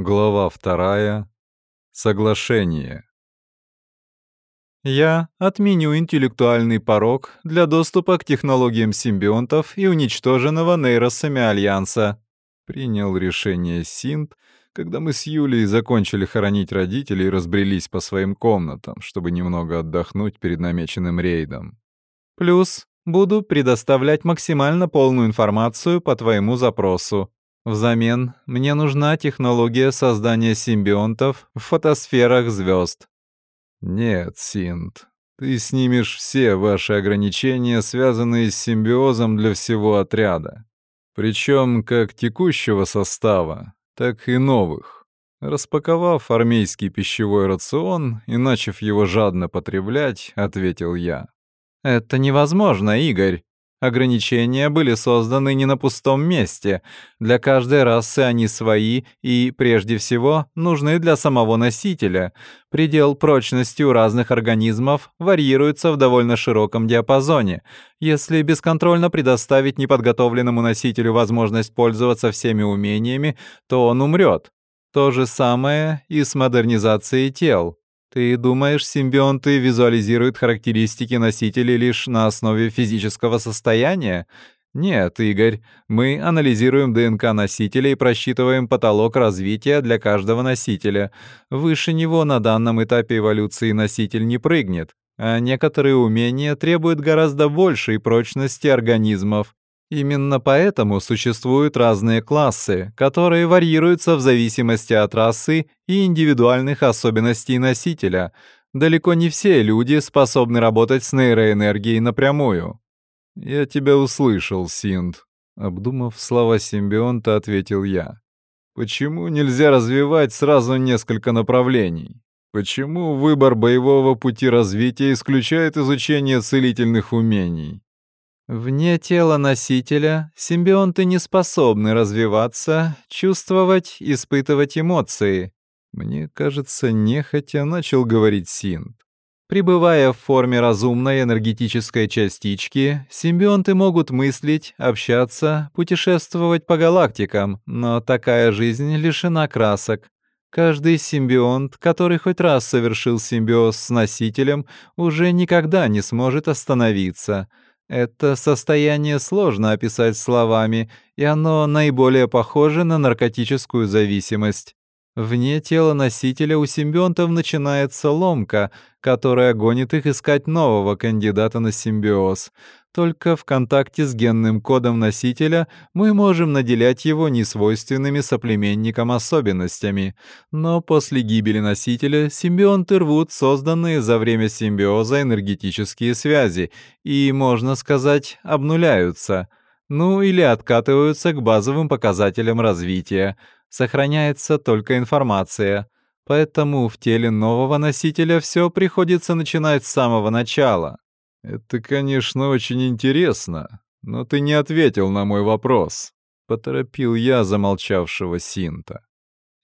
Глава вторая. Соглашение. Я отменю интеллектуальный порог для доступа к технологиям симбионтов и уничтоженного нейросами Альянса. Принял решение Синт, когда мы с Юлей закончили хоронить родителей и разбрелись по своим комнатам, чтобы немного отдохнуть перед намеченным рейдом. Плюс буду предоставлять максимально полную информацию по твоему запросу. Взамен мне нужна технология создания симбионтов в фотосферах звезд. Нет, Синт, ты снимешь все ваши ограничения, связанные с симбиозом для всего отряда. Причем как текущего состава, так и новых. Распаковав армейский пищевой рацион и начав его жадно потреблять, ответил я. «Это невозможно, Игорь. Ограничения были созданы не на пустом месте. Для каждой расы они свои и, прежде всего, нужны для самого носителя. Предел прочности у разных организмов варьируется в довольно широком диапазоне. Если бесконтрольно предоставить неподготовленному носителю возможность пользоваться всеми умениями, то он умрет. То же самое и с модернизацией тел. Ты думаешь, симбионты визуализируют характеристики носителей лишь на основе физического состояния? Нет, Игорь, мы анализируем ДНК носителя и просчитываем потолок развития для каждого носителя. Выше него на данном этапе эволюции носитель не прыгнет, а некоторые умения требуют гораздо большей прочности организмов. Именно поэтому существуют разные классы, которые варьируются в зависимости от расы и индивидуальных особенностей носителя. Далеко не все люди способны работать с нейроэнергией напрямую. «Я тебя услышал, Синд», — обдумав слова симбионта, ответил я. «Почему нельзя развивать сразу несколько направлений? Почему выбор боевого пути развития исключает изучение целительных умений? Вне тела носителя симбионты не способны развиваться, чувствовать, испытывать эмоции. Мне кажется, нехотя начал говорить Синт. Пребывая в форме разумной энергетической частички, симбионты могут мыслить, общаться, путешествовать по галактикам, но такая жизнь лишена красок. Каждый симбионт, который хоть раз совершил симбиоз с носителем, уже никогда не сможет остановиться — это состояние сложно описать словами, и оно наиболее похоже на наркотическую зависимость. Вне тела носителя у симбионтов начинается ломка, которая гонит их искать нового кандидата на симбиоз. Только в контакте с генным кодом носителя мы можем наделять его несвойственными соплеменникам особенностями. Но после гибели носителя симбионты рвут созданные за время симбиоза энергетические связи и, можно сказать, обнуляются. Ну или откатываются к базовым показателям развития. Сохраняется только информация. Поэтому в теле нового носителя все приходится начинать с самого начала. «Это, конечно, очень интересно, но ты не ответил на мой вопрос», — поторопил я замолчавшего Синта.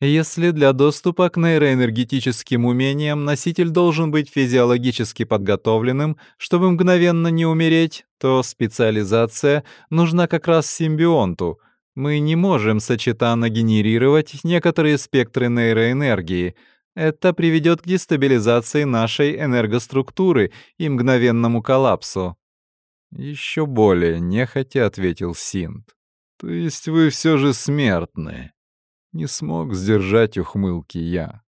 Если для доступа к нейроэнергетическим умениям носитель должен быть физиологически подготовленным, чтобы мгновенно не умереть, то специализация нужна как раз симбионту. Мы не можем сочетанно генерировать некоторые спектры нейроэнергии — это приведет к дестабилизации нашей энергоструктуры и мгновенному коллапсу. Еще более нехотя ответил Синт. То есть вы все же смертны. Не смог сдержать ухмылки я.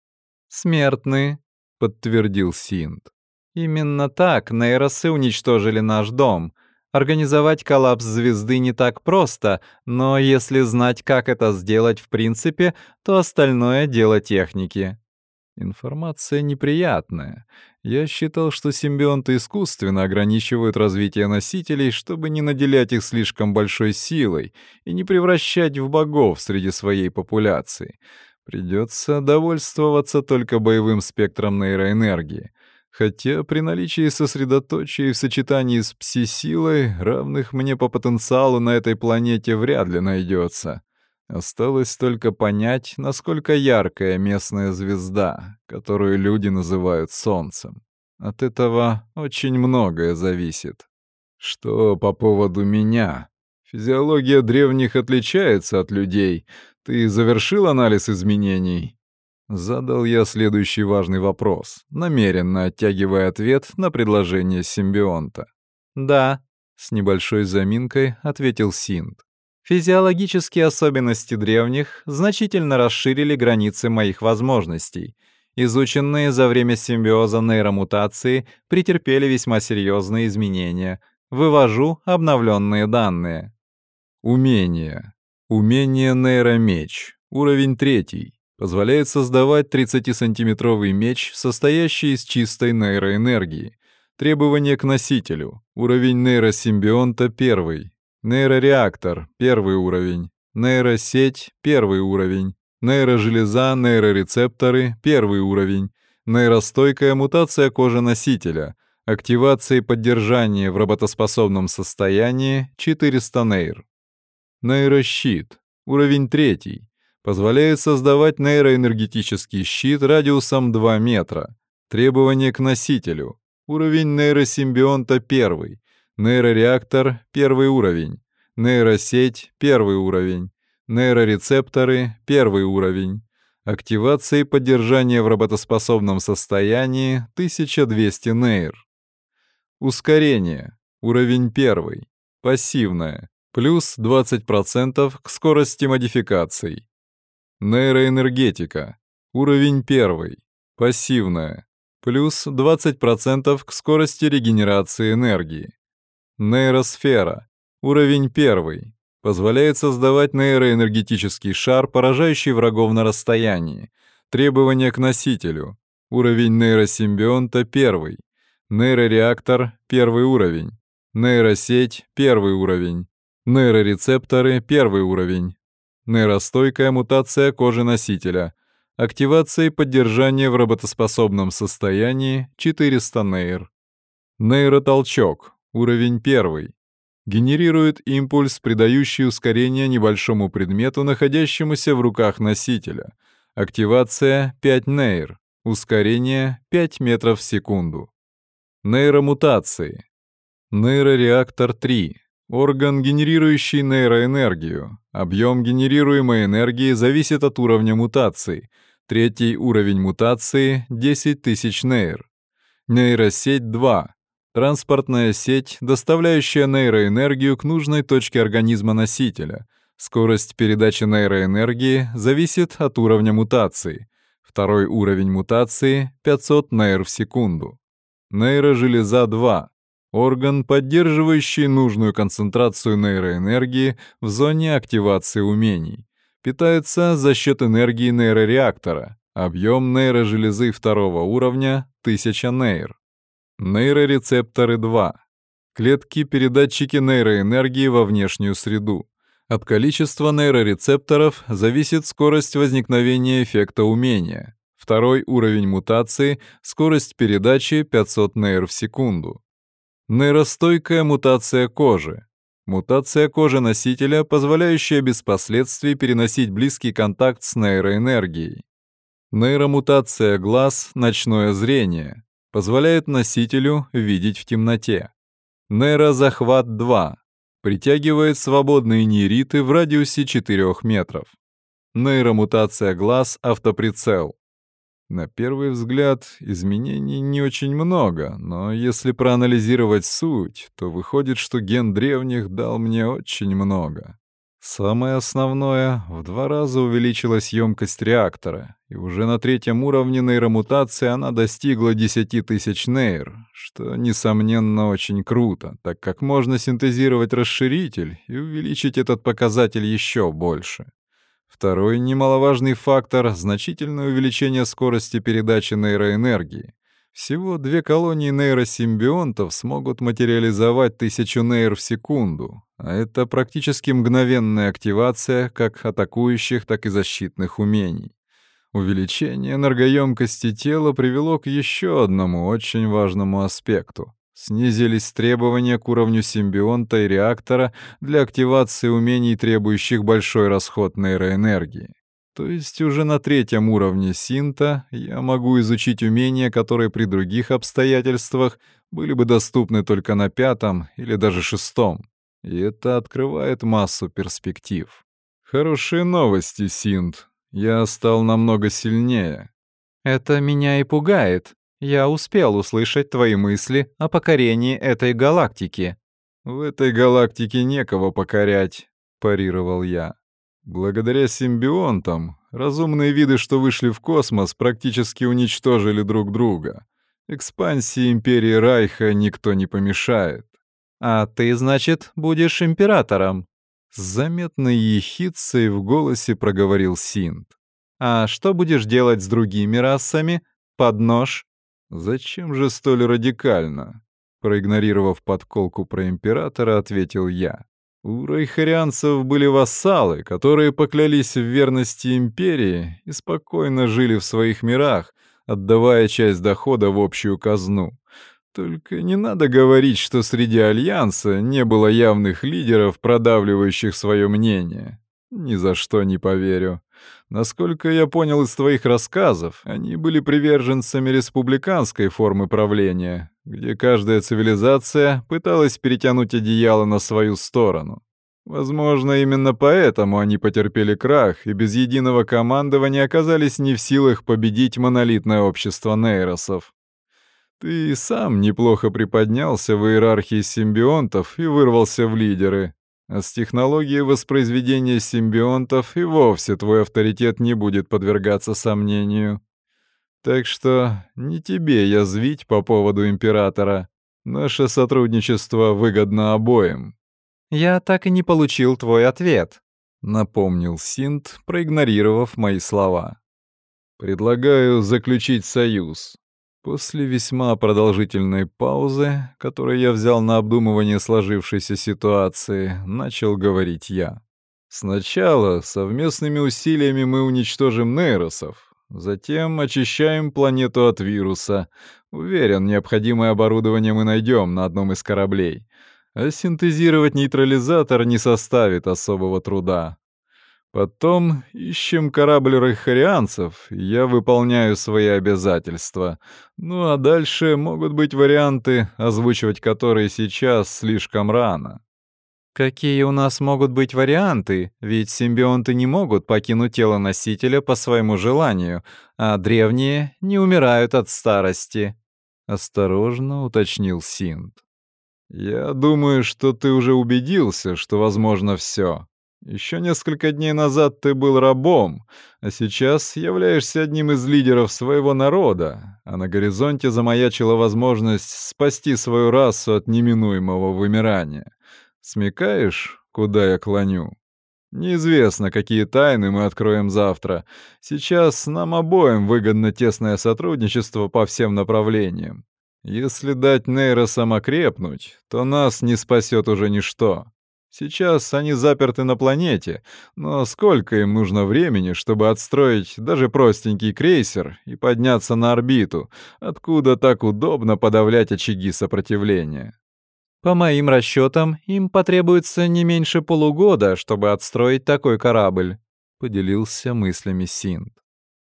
Смертны, подтвердил Синт. Именно так нейросы уничтожили наш дом. Организовать коллапс звезды не так просто, но если знать, как это сделать в принципе, то остальное дело техники. Информация неприятная. Я считал, что симбионты искусственно ограничивают развитие носителей, чтобы не наделять их слишком большой силой и не превращать в богов среди своей популяции. Придется довольствоваться только боевым спектром нейроэнергии. Хотя при наличии сосредоточия в сочетании с пси-силой, равных мне по потенциалу на этой планете вряд ли найдется. Осталось только понять, насколько яркая местная звезда, которую люди называют Солнцем. От этого очень многое зависит. Что по поводу меня? Физиология древних отличается от людей, Ты завершил анализ изменений? Задал я следующий важный вопрос, намеренно оттягивая ответ на предложение симбионта. «Да», — с небольшой заминкой ответил Синт. «Физиологические особенности древних значительно расширили границы моих возможностей. Изученные за время симбиоза нейромутации претерпели весьма серьезные изменения. Вывожу обновленные данные». Умение. Умение нейромеч. Уровень третий позволяет создавать 30-сантиметровый меч, состоящий из чистой нейроэнергии. Требования к носителю. Уровень нейросимбионта — первый. Нейрореактор — первый уровень. Нейросеть — первый уровень. Нейрожелеза, нейрорецепторы — первый уровень. Нейростойкая мутация кожи носителя. Активация и поддержание в работоспособном состоянии — 400 нейр. Нейрощит. Уровень третий позволяет создавать нейроэнергетический щит радиусом 2 метра. Требования к носителю. Уровень нейросимбионта 1. Нейрореактор — первый уровень. Нейросеть — первый уровень. Нейрорецепторы — первый уровень. Активация и поддержание в работоспособном состоянии — 1200 нейр. Ускорение. Уровень 1. Пассивное. Плюс 20% к скорости модификаций. Нейроэнергетика. Уровень 1. Пассивная. Плюс 20% к скорости регенерации энергии. Нейросфера. Уровень 1. Позволяет создавать нейроэнергетический шар, поражающий врагов на расстоянии. Требования к носителю. Уровень нейросимбионта 1. Нейрореактор — первый уровень. Нейросеть — первый уровень. Нейрорецепторы — первый уровень. Нейростойкая мутация кожи носителя. Активация и поддержание в работоспособном состоянии 400 нейр. Нейротолчок. Уровень 1. Генерирует импульс, придающий ускорение небольшому предмету, находящемуся в руках носителя. Активация 5 нейр. Ускорение 5 метров в секунду. Нейромутации. Нейрореактор 3. Орган, генерирующий нейроэнергию. Объем генерируемой энергии зависит от уровня мутации. Третий уровень мутации — 10 тысяч нейр. Нейросеть 2. Транспортная сеть, доставляющая нейроэнергию к нужной точке организма носителя. Скорость передачи нейроэнергии зависит от уровня мутации. Второй уровень мутации — 500 нейр в секунду. Нейрожелеза 2 орган, поддерживающий нужную концентрацию нейроэнергии в зоне активации умений. Питается за счет энергии нейрореактора. Объем нейрожелезы второго уровня — 1000 нейр. Нейрорецепторы 2. Клетки-передатчики нейроэнергии во внешнюю среду. От количества нейрорецепторов зависит скорость возникновения эффекта умения. Второй уровень мутации — скорость передачи 500 нейр в секунду. Нейростойкая мутация кожи. Мутация кожи носителя, позволяющая без последствий переносить близкий контакт с нейроэнергией. Нейромутация глаз, ночное зрение. Позволяет носителю видеть в темноте. Нейрозахват 2. Притягивает свободные нейриты в радиусе 4 метров. Нейромутация глаз, автоприцел. На первый взгляд, изменений не очень много, но если проанализировать суть, то выходит, что ген древних дал мне очень много. Самое основное — в два раза увеличилась емкость реактора, и уже на третьем уровне нейромутации она достигла 10 тысяч нейр, что, несомненно, очень круто, так как можно синтезировать расширитель и увеличить этот показатель еще больше. Второй немаловажный фактор — значительное увеличение скорости передачи нейроэнергии. Всего две колонии нейросимбионтов смогут материализовать тысячу нейр в секунду, а это практически мгновенная активация как атакующих, так и защитных умений. Увеличение энергоемкости тела привело к еще одному очень важному аспекту Снизились требования к уровню симбионта и реактора для активации умений, требующих большой расход нейроэнергии. То есть уже на третьем уровне синта я могу изучить умения, которые при других обстоятельствах были бы доступны только на пятом или даже шестом. И это открывает массу перспектив. Хорошие новости, Синт. Я стал намного сильнее. Это меня и пугает. Я успел услышать твои мысли о покорении этой галактики. В этой галактике некого покорять, парировал я. Благодаря симбионтам, разумные виды, что вышли в космос, практически уничтожили друг друга. Экспансии империи Райха никто не помешает. А ты, значит, будешь императором? С заметной ехидцей в голосе проговорил Синт. А что будешь делать с другими расами? Под нож? Зачем же столь радикально? Проигнорировав подколку про императора, ответил я. У райхарианцев были вассалы, которые поклялись в верности империи и спокойно жили в своих мирах, отдавая часть дохода в общую казну. Только не надо говорить, что среди Альянса не было явных лидеров, продавливающих свое мнение. Ни за что не поверю. Насколько я понял из твоих рассказов, они были приверженцами республиканской формы правления, где каждая цивилизация пыталась перетянуть одеяло на свою сторону. Возможно, именно поэтому они потерпели крах и без единого командования оказались не в силах победить монолитное общество нейросов. Ты сам неплохо приподнялся в иерархии симбионтов и вырвался в лидеры. А с технологией воспроизведения симбионтов и вовсе твой авторитет не будет подвергаться сомнению. Так что не тебе язвить по поводу императора. Наше сотрудничество выгодно обоим. Я так и не получил твой ответ, напомнил Синт, проигнорировав мои слова. Предлагаю заключить союз. После весьма продолжительной паузы, которую я взял на обдумывание сложившейся ситуации, начал говорить я. Сначала совместными усилиями мы уничтожим нейросов, затем очищаем планету от вируса. Уверен, необходимое оборудование мы найдем на одном из кораблей. А синтезировать нейтрализатор не составит особого труда. Потом ищем корабль райхарианцев, я выполняю свои обязательства. Ну а дальше могут быть варианты, озвучивать которые сейчас слишком рано. Какие у нас могут быть варианты? Ведь симбионты не могут покинуть тело носителя по своему желанию, а древние не умирают от старости. Осторожно уточнил Синт. Я думаю, что ты уже убедился, что возможно все. Еще несколько дней назад ты был рабом, а сейчас являешься одним из лидеров своего народа, а на горизонте замаячила возможность спасти свою расу от неминуемого вымирания. Смекаешь, куда я клоню? Неизвестно, какие тайны мы откроем завтра. Сейчас нам обоим выгодно тесное сотрудничество по всем направлениям. Если дать нейросам окрепнуть, то нас не спасет уже ничто. Сейчас они заперты на планете, но сколько им нужно времени, чтобы отстроить даже простенький крейсер и подняться на орбиту, откуда так удобно подавлять очаги сопротивления? По моим расчетам, им потребуется не меньше полугода, чтобы отстроить такой корабль, поделился мыслями Синт.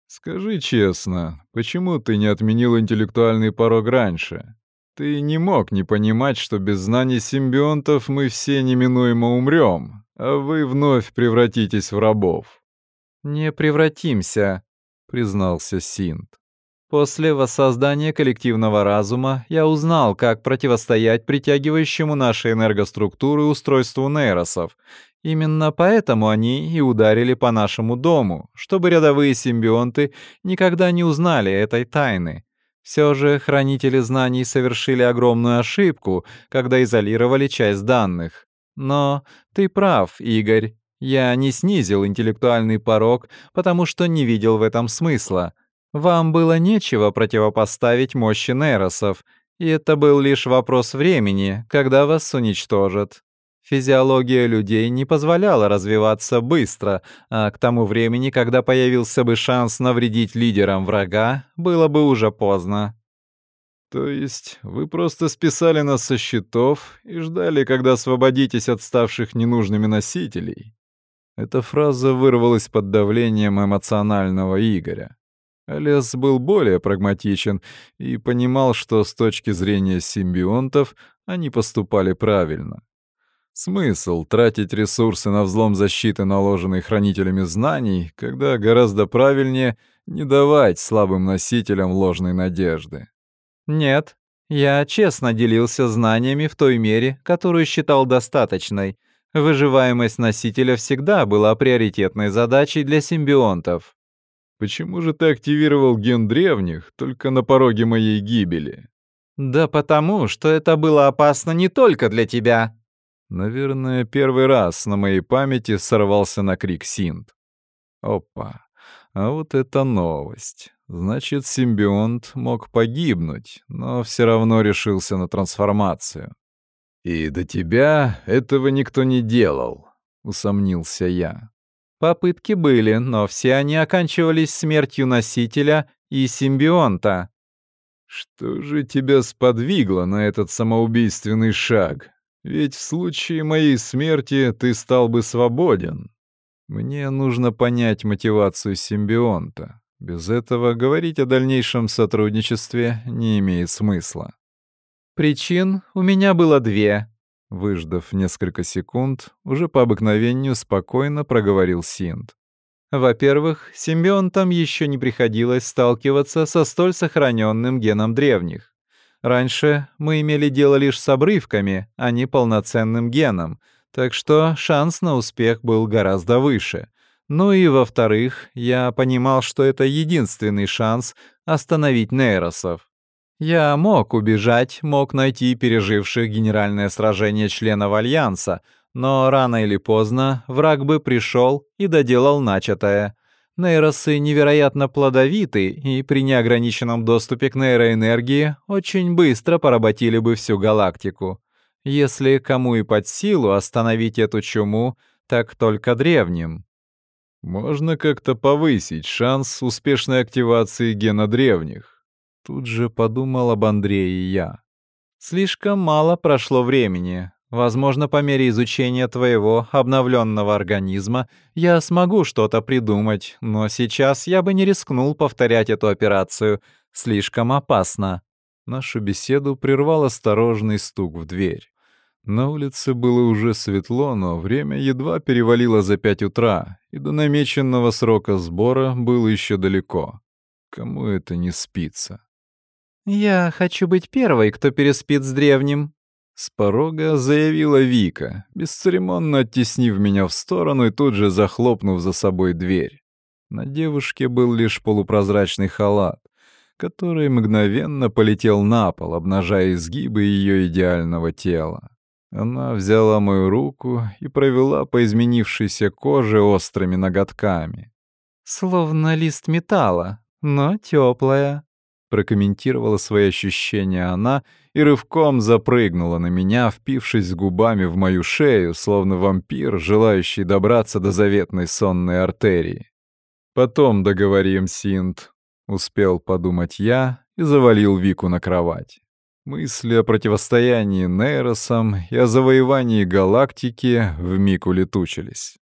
Скажи честно, почему ты не отменил интеллектуальный порог раньше? Ты не мог не понимать, что без знаний симбионтов мы все неминуемо умрем, а вы вновь превратитесь в рабов. «Не превратимся», — признался Синт. «После воссоздания коллективного разума я узнал, как противостоять притягивающему наши энергоструктуры устройству нейросов. Именно поэтому они и ударили по нашему дому, чтобы рядовые симбионты никогда не узнали этой тайны. Все же хранители знаний совершили огромную ошибку, когда изолировали часть данных. Но ты прав, Игорь. Я не снизил интеллектуальный порог, потому что не видел в этом смысла. Вам было нечего противопоставить мощи нейросов, и это был лишь вопрос времени, когда вас уничтожат. Физиология людей не позволяла развиваться быстро, а к тому времени, когда появился бы шанс навредить лидерам врага, было бы уже поздно. То есть вы просто списали нас со счетов и ждали, когда освободитесь от ставших ненужными носителей? Эта фраза вырвалась под давлением эмоционального Игоря. Алес был более прагматичен и понимал, что с точки зрения симбионтов они поступали правильно. Смысл тратить ресурсы на взлом защиты, наложенной хранителями знаний, когда гораздо правильнее не давать слабым носителям ложной надежды? Нет, я честно делился знаниями в той мере, которую считал достаточной. Выживаемость носителя всегда была приоритетной задачей для симбионтов. Почему же ты активировал ген древних только на пороге моей гибели? Да потому, что это было опасно не только для тебя. Наверное, первый раз на моей памяти сорвался на крик Синт. Опа, а вот это новость. Значит, симбионт мог погибнуть, но все равно решился на трансформацию. «И до тебя этого никто не делал», — усомнился я. Попытки были, но все они оканчивались смертью носителя и симбионта. «Что же тебя сподвигло на этот самоубийственный шаг? Ведь в случае моей смерти ты стал бы свободен. Мне нужно понять мотивацию симбионта. Без этого говорить о дальнейшем сотрудничестве не имеет смысла. Причин у меня было две. Выждав несколько секунд, уже по обыкновению спокойно проговорил Синт. Во-первых, симбионтам еще не приходилось сталкиваться со столь сохраненным геном древних. Раньше мы имели дело лишь с обрывками, а не полноценным геном, так что шанс на успех был гораздо выше. Ну и во-вторых, я понимал, что это единственный шанс остановить нейросов. Я мог убежать, мог найти переживших генеральное сражение членов Альянса, но рано или поздно враг бы пришел и доделал начатое. Нейросы невероятно плодовиты и при неограниченном доступе к нейроэнергии очень быстро поработили бы всю галактику. Если кому и под силу остановить эту чуму, так только древним. Можно как-то повысить шанс успешной активации гена древних. Тут же подумал об Андрее я. Слишком мало прошло времени. Возможно, по мере изучения твоего обновленного организма я смогу что-то придумать, но сейчас я бы не рискнул повторять эту операцию. Слишком опасно. Нашу беседу прервал осторожный стук в дверь. На улице было уже светло, но время едва перевалило за пять утра, и до намеченного срока сбора было еще далеко. Кому это не спится? «Я хочу быть первой, кто переспит с древним», — с порога заявила Вика, бесцеремонно оттеснив меня в сторону и тут же захлопнув за собой дверь. На девушке был лишь полупрозрачный халат, который мгновенно полетел на пол, обнажая изгибы ее идеального тела. Она взяла мою руку и провела по изменившейся коже острыми ноготками. «Словно лист металла, но теплая», — прокомментировала свои ощущения она и рывком запрыгнула на меня, впившись губами в мою шею, словно вампир, желающий добраться до заветной сонной артерии. «Потом договорим, Синт», — успел подумать я и завалил Вику на кровать. Мысли о противостоянии Нейросам и о завоевании галактики вмиг улетучились.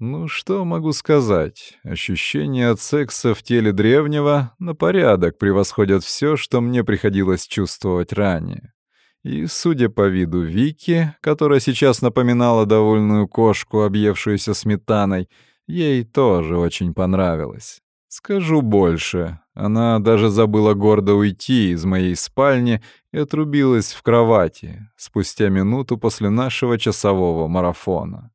Ну, что могу сказать? Ощущения от секса в теле древнего на порядок превосходят все, что мне приходилось чувствовать ранее. И, судя по виду Вики, которая сейчас напоминала довольную кошку, объевшуюся сметаной, ей тоже очень понравилось. Скажу больше, она даже забыла гордо уйти из моей спальни и отрубилась в кровати спустя минуту после нашего часового марафона.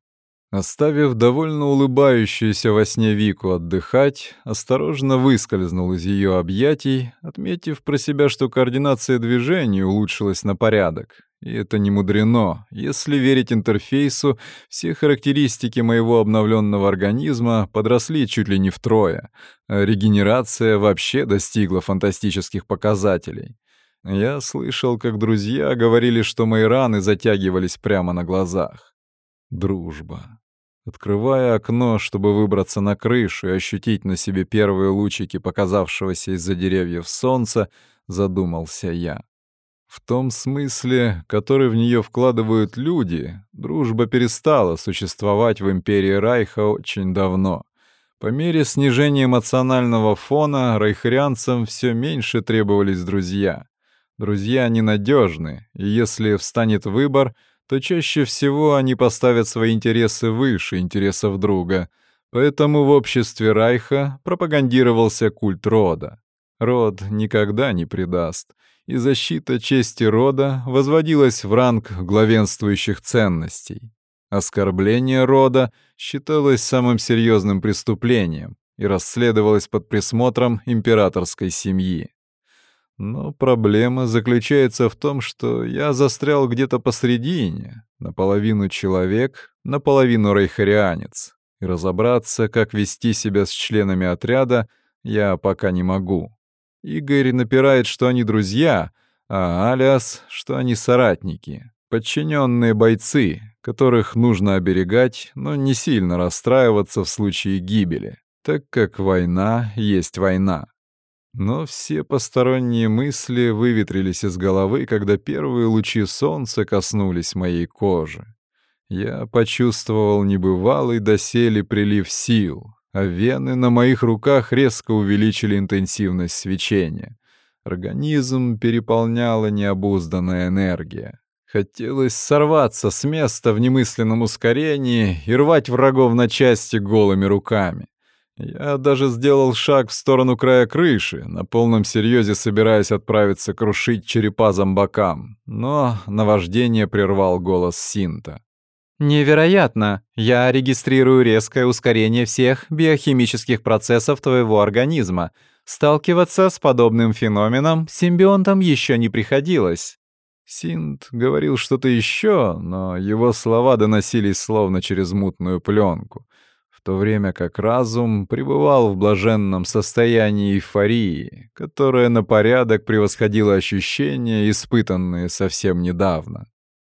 Оставив довольно улыбающуюся во сне Вику отдыхать, осторожно выскользнул из ее объятий, отметив про себя, что координация движений улучшилась на порядок. И это не мудрено. Если верить интерфейсу, все характеристики моего обновленного организма подросли чуть ли не втрое, регенерация вообще достигла фантастических показателей. Я слышал, как друзья говорили, что мои раны затягивались прямо на глазах. Дружба. Открывая окно, чтобы выбраться на крышу и ощутить на себе первые лучики показавшегося из-за деревьев солнца, задумался я. В том смысле, который в нее вкладывают люди, дружба перестала существовать в империи Райха очень давно. По мере снижения эмоционального фона райхарианцам все меньше требовались друзья. Друзья ненадежны, и если встанет выбор, то чаще всего они поставят свои интересы выше интересов друга. Поэтому в обществе Райха пропагандировался культ рода. Род никогда не предаст, и защита чести рода возводилась в ранг главенствующих ценностей. Оскорбление рода считалось самым серьезным преступлением и расследовалось под присмотром императорской семьи. Но проблема заключается в том, что я застрял где-то посредине, наполовину человек, наполовину рейхарианец, и разобраться, как вести себя с членами отряда, я пока не могу. Игорь напирает, что они друзья, а Алиас, что они соратники, подчиненные бойцы, которых нужно оберегать, но не сильно расстраиваться в случае гибели, так как война есть война. Но все посторонние мысли выветрились из головы, когда первые лучи солнца коснулись моей кожи. Я почувствовал небывалый доселе прилив сил, а вены на моих руках резко увеличили интенсивность свечения. Организм переполняла необузданная энергия. Хотелось сорваться с места в немысленном ускорении и рвать врагов на части голыми руками. Я даже сделал шаг в сторону края крыши, на полном серьезе собираясь отправиться крушить черепа зомбакам, но наваждение прервал голос Синта. «Невероятно! Я регистрирую резкое ускорение всех биохимических процессов твоего организма. Сталкиваться с подобным феноменом симбионтам еще не приходилось». Синт говорил что-то еще, но его слова доносились словно через мутную пленку, то время как разум пребывал в блаженном состоянии эйфории, которое на порядок превосходило ощущения, испытанные совсем недавно.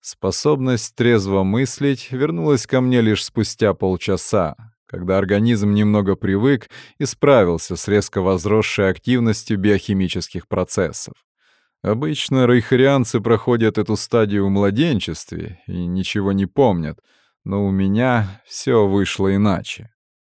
Способность трезво мыслить вернулась ко мне лишь спустя полчаса, когда организм немного привык и справился с резко возросшей активностью биохимических процессов. Обычно рейхарианцы проходят эту стадию в младенчестве и ничего не помнят, но у меня все вышло иначе.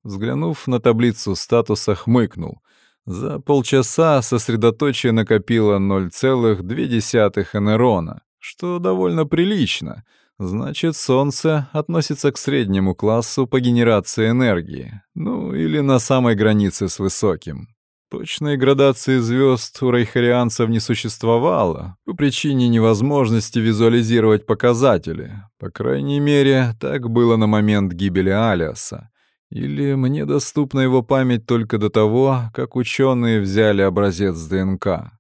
Взглянув на таблицу статуса, хмыкнул. За полчаса сосредоточие накопило 0,2 энерона, что довольно прилично. Значит, Солнце относится к среднему классу по генерации энергии, ну или на самой границе с высоким. Точной градации звезд у рейхарианцев не существовало по причине невозможности визуализировать показатели. По крайней мере, так было на момент гибели Алиаса. Или мне доступна его память только до того, как ученые взяли образец ДНК.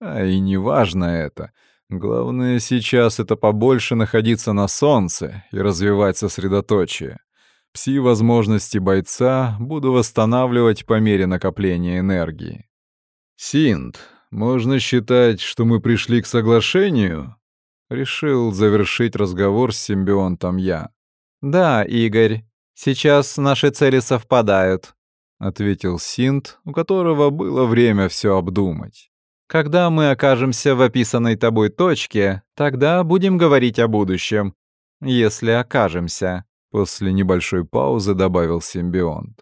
А и не важно это. Главное сейчас это побольше находиться на солнце и развивать сосредоточие. Пси-возможности бойца буду восстанавливать по мере накопления энергии. Синт, можно считать, что мы пришли к соглашению? Решил завершить разговор с симбионтом я. Да, Игорь, сейчас наши цели совпадают, ответил Синт, у которого было время все обдумать. Когда мы окажемся в описанной тобой точке, тогда будем говорить о будущем. Если окажемся. После небольшой паузы добавил симбионт.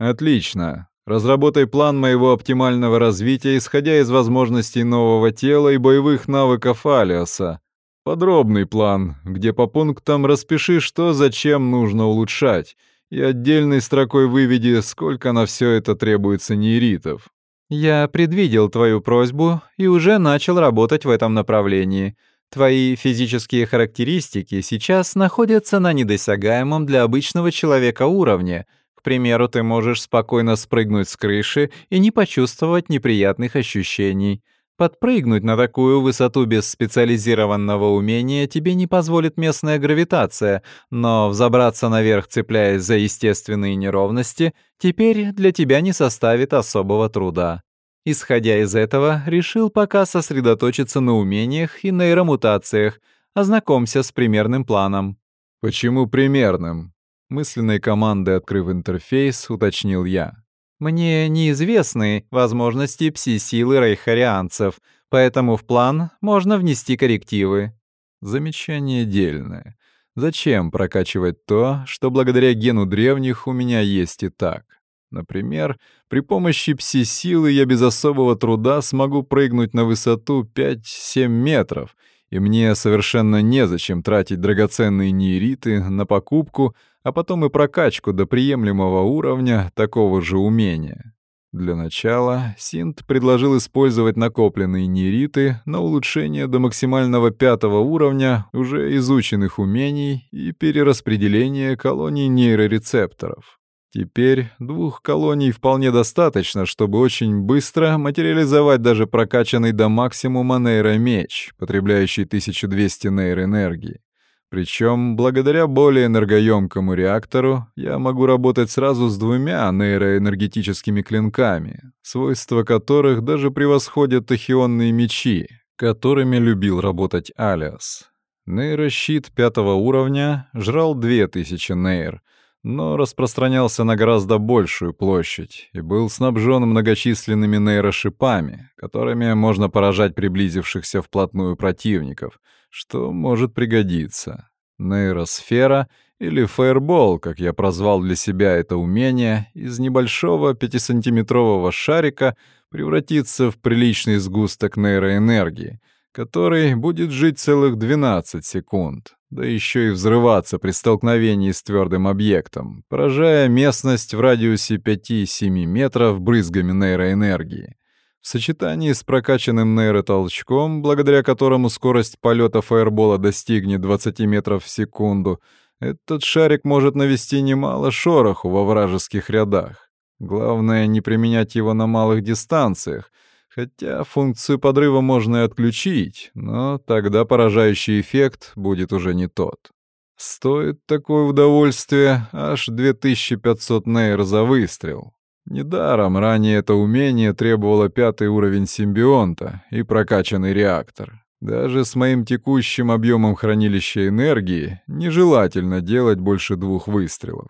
«Отлично. Разработай план моего оптимального развития, исходя из возможностей нового тела и боевых навыков Алиаса. Подробный план, где по пунктам распиши, что зачем нужно улучшать, и отдельной строкой выведи, сколько на все это требуется нейритов». «Я предвидел твою просьбу и уже начал работать в этом направлении», Твои физические характеристики сейчас находятся на недосягаемом для обычного человека уровне. К примеру, ты можешь спокойно спрыгнуть с крыши и не почувствовать неприятных ощущений. Подпрыгнуть на такую высоту без специализированного умения тебе не позволит местная гравитация, но взобраться наверх, цепляясь за естественные неровности, теперь для тебя не составит особого труда. Исходя из этого, решил пока сосредоточиться на умениях и нейромутациях. Ознакомься с примерным планом. Почему примерным? Мысленной командой открыв интерфейс, уточнил я. Мне неизвестны возможности пси-силы рейхарианцев, поэтому в план можно внести коррективы. Замечание дельное. Зачем прокачивать то, что благодаря гену древних у меня есть и так? Например, при помощи пси-силы я без особого труда смогу прыгнуть на высоту 5-7 метров и мне совершенно незачем тратить драгоценные нейриты на покупку, а потом и прокачку до приемлемого уровня такого же умения. Для начала Синт предложил использовать накопленные нейриты на улучшение до максимального пятого уровня уже изученных умений и перераспределение колоний нейрорецепторов. Теперь двух колоний вполне достаточно, чтобы очень быстро материализовать даже прокачанный до максимума нейромеч, потребляющий 1200 нейроэнергии. Причем, благодаря более энергоемкому реактору, я могу работать сразу с двумя нейроэнергетическими клинками, свойства которых даже превосходят тахионные мечи, которыми любил работать Алиас. Нейрощит пятого уровня жрал 2000 нейр — но распространялся на гораздо большую площадь и был снабжен многочисленными нейрошипами, которыми можно поражать приблизившихся вплотную противников, что может пригодиться. Нейросфера или фаербол, как я прозвал для себя это умение, из небольшого пятисантиметрового шарика превратится в приличный сгусток нейроэнергии, который будет жить целых 12 секунд, да еще и взрываться при столкновении с твердым объектом, поражая местность в радиусе 5-7 метров брызгами нейроэнергии. В сочетании с прокачанным нейротолчком, благодаря которому скорость полета фаербола достигнет 20 метров в секунду, этот шарик может навести немало шороху во вражеских рядах. Главное не применять его на малых дистанциях, Хотя функцию подрыва можно и отключить, но тогда поражающий эффект будет уже не тот. Стоит такое удовольствие аж 2500 нейр за выстрел. Недаром ранее это умение требовало пятый уровень симбионта и прокачанный реактор. Даже с моим текущим объемом хранилища энергии нежелательно делать больше двух выстрелов.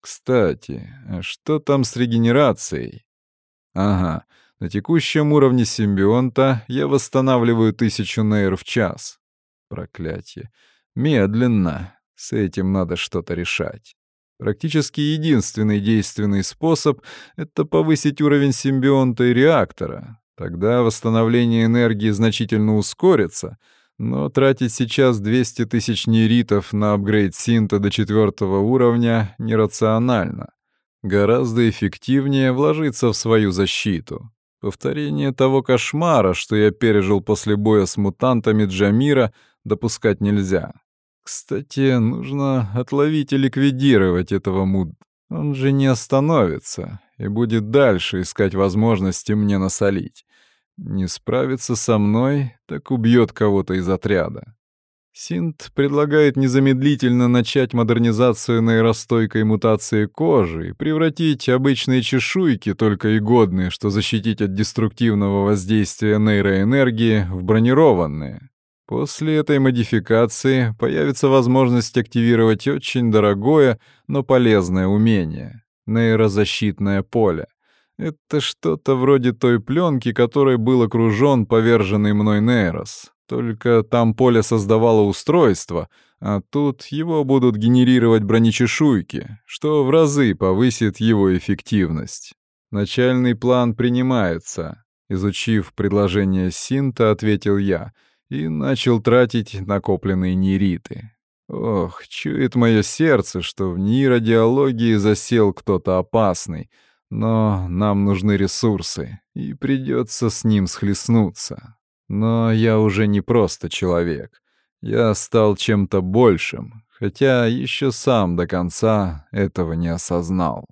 Кстати, а что там с регенерацией? Ага, на текущем уровне симбионта я восстанавливаю тысячу нейр в час. Проклятие. Медленно. С этим надо что-то решать. Практически единственный действенный способ — это повысить уровень симбионта и реактора. Тогда восстановление энергии значительно ускорится, но тратить сейчас 200 тысяч нейритов на апгрейд синта до четвертого уровня нерационально. Гораздо эффективнее вложиться в свою защиту. Повторение того кошмара, что я пережил после боя с мутантами Джамира, допускать нельзя. Кстати, нужно отловить и ликвидировать этого муд... Он же не остановится и будет дальше искать возможности мне насолить. Не справится со мной, так убьет кого-то из отряда. Синт предлагает незамедлительно начать модернизацию нейростойкой мутации кожи и превратить обычные чешуйки, только и годные, что защитить от деструктивного воздействия нейроэнергии, в бронированные. После этой модификации появится возможность активировать очень дорогое, но полезное умение — нейрозащитное поле. Это что-то вроде той пленки, которой был окружен поверженный мной Нейрос. Только там поле создавало устройство, а тут его будут генерировать бронечешуйки, что в разы повысит его эффективность. Начальный план принимается. Изучив предложение Синта, ответил я и начал тратить накопленные нейриты. Ох, чует мое сердце, что в нейродиалогии засел кто-то опасный, но нам нужны ресурсы, и придется с ним схлестнуться. Но я уже не просто человек. Я стал чем-то большим, хотя еще сам до конца этого не осознал.